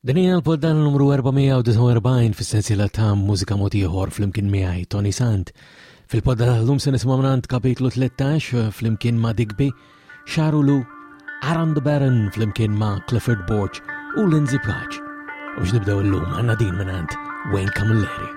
Din hija l-poddan numru 449 fis-sensiela ta' mużika mod ieħor flimkien miegħi Tony Sant. Fil-podda tal-lum se nisimgħu mingħand kapitlu 13 flimkien ma' Digby, Xarulu, Aaron the Baron flimkien ma' Clifford Borch u Lindsay Praċ. U x'nibdew illum għandna din mingħand Wayne Camilleri.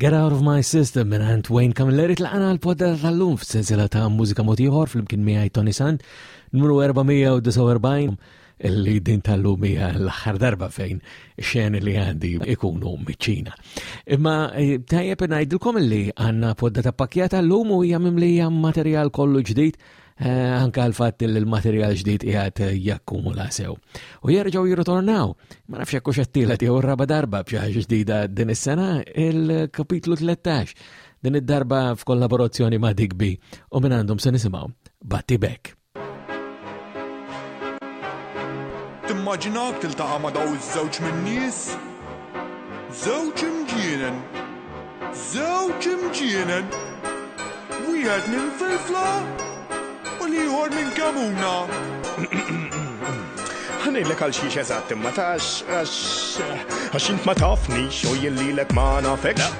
Get Out of My System minn Ant Wayne Camilleri tlaqna l-poddata tal-lum f'sensila ta' mużika motiħor fl-imkien miħaj Tony Sand, numru 449. li din tal-lum hija l-aħħar darba fejn xeni li għandi ikunu miċina. Imma eh, tajjeb ngħidilkom li għandna podda ta' pakjata l-lum u hija mimlija materjal kollu ġdid eh, anka l-fatt li l-materjal ġdid qiegħed eh, jakkumula sew. U jerġgħu jirritornaw, ma nafx hekk xattila tiegħu raba darba b'xi ħaġa ġdida din is-sena il-kapitlu 13 din id-darba f'kollaborazzjoni ma' Digby u minn għandhom se nisimgħu Batti Beck. Timmaġinak tiltaqa' ma' daw iż-żewġ min-nies? Żewġ imġienen! Żewġ imġienen! Wieħed minn Filfla u l-ieħor minn Kemuna! Ħa ngħidlek għal xiex eżatt imma ta' għax għax int ma tafnix u jien lilek ma nafekx.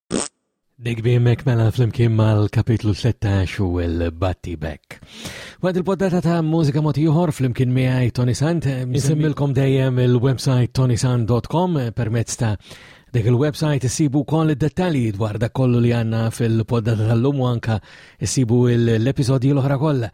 Dik bimek mela flimkien mal-kapitlu 16 u l-Batti Beck. Għad il-poddata ta' mużika motiħor flimkien miħaj Tony Sand, nisimmilkom dejjem il-websajt tonysand.com eh, permezz ta' dik il-websajt issibu kol id-dettalji dwar da kollu li għanna fil-poddata tal-lum u anka issibu l-episodji l-oħra kollha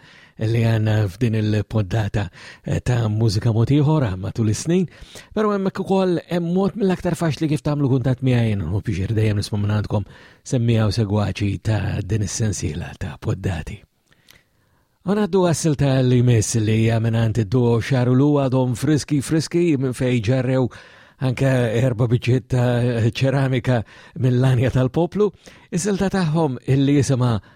li għanna f'din il-poddata eh, ta' mużika mod ieħor eh, matul is-snin, però hemmhekk ukoll hemm mod mill-aktar faċli kif tagħmlu kuntatt miegħi u biex dejjem nisma' minn għandkom semmija u segwaċi ta' din is-sensiela ta' poddati. Għanaddu għassil ta' li mis li għaminant id-du xaru lu għadhom friski friski minn fej ġarrew anke erba biċiet ta' ċeramika mill-lanja tal-poplu, is-silta tagħhom illi jisima'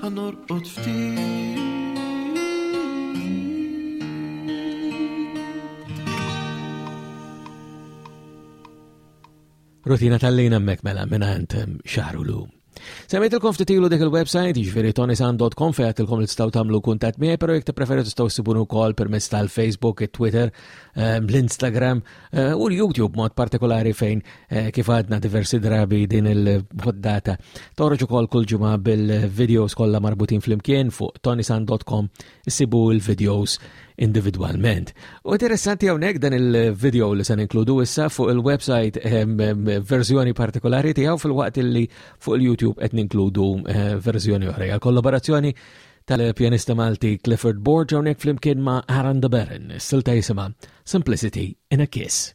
Ħanorqod ftit. Rutina tal-lejna mek mela minant xaru l-lum. Semmejt il-kom ftit ilu dik il-website, jiġifieri tonisan.com fejn għatilkom li tistgħu tagħmlu kuntatt miegħi, però jekk tippreferi tistgħu ssibunu wkoll permezz tal-Facebook, it-Twitter, ehm, l-Instagram, Eh, u l-YouTube mod partikolari fejn eh, kif għadna diversi drabi din il-poddata. Torġ ukoll kull ġimgħa bil-videos kollha marbutin flimkien fuq tonisan.com issibu l-videos individualment. U interessanti hawnhekk dan il-video li se inkludu issa fuq il-website eh, verżjoni partikolari tiegħu fil-waqt li fuq il-YouTube qed ninkludu verżjoni oħra. Kollaborazzjoni tal-pjanista Malti Clifford Borg hawnhekk flimkien ma' Aaron de Baron, silta jisimha Simplicity in a Kiss.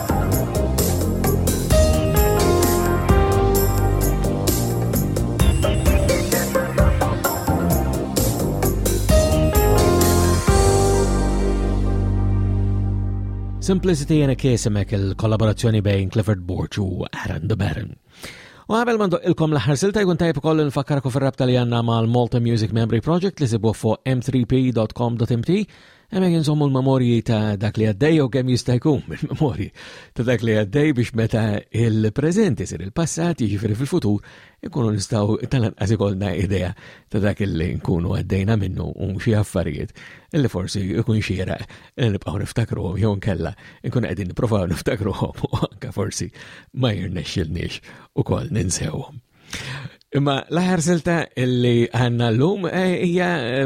Simplicity in a Case mek il-kollaborazzjoni bejn Clifford Borch u Aaron the Baron. U għabel mandu il-kom l-ħar silta jkun tajb koll nfakkar ku fil-rabta li għanna mal Malta Music Memory Project li sibu fu m3p.com.mt Hemmhekk insommu l-memorji ta' dak li għaddej u kemm jista' jkun il-memorji ta' dak li għaddej biex meta il-preżent isir il-passat jiġifieri fil-futur ikunu nistgħu tal-anqas ikollna idea ta' dak li nkunu għaddejna minnu u xi affarijiet li forsi jkun xiera nibqgħu niftakruhom jew nkella nkun qegħdin nipprovaw niftakruhom u anke forsi ma jirnexxilniex ukoll ninsewhom. Imma l-aħħar silta li għanna l-lum eh, hija eh,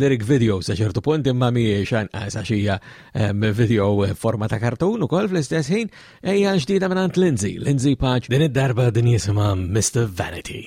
lyric video sa ċertu punt imma mhijiex anqas għax hija eh, video forma ta' kartun ukoll fl-istess ħin hija ġdida minn għand Lindsay, Lindsay Paċ din id-darba din jisimha Mr. Vanity.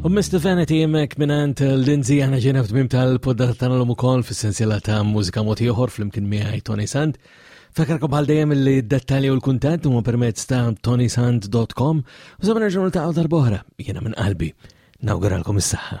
U Mr. Vanity jemmek minant l-dinzi għana ġena f'tmim tal-poddata tana l-lum ukoll fil-sensiela ta' mużika moti uħor fl-imkien miħaj Tony Sand. Fakarkom bħal dejjem li dettali u l-kuntat huma permezz ta' tonysand.com u sabna ġurnal ta' għal darbohra jena minn qalbi. Nawguralkom is-saħħa.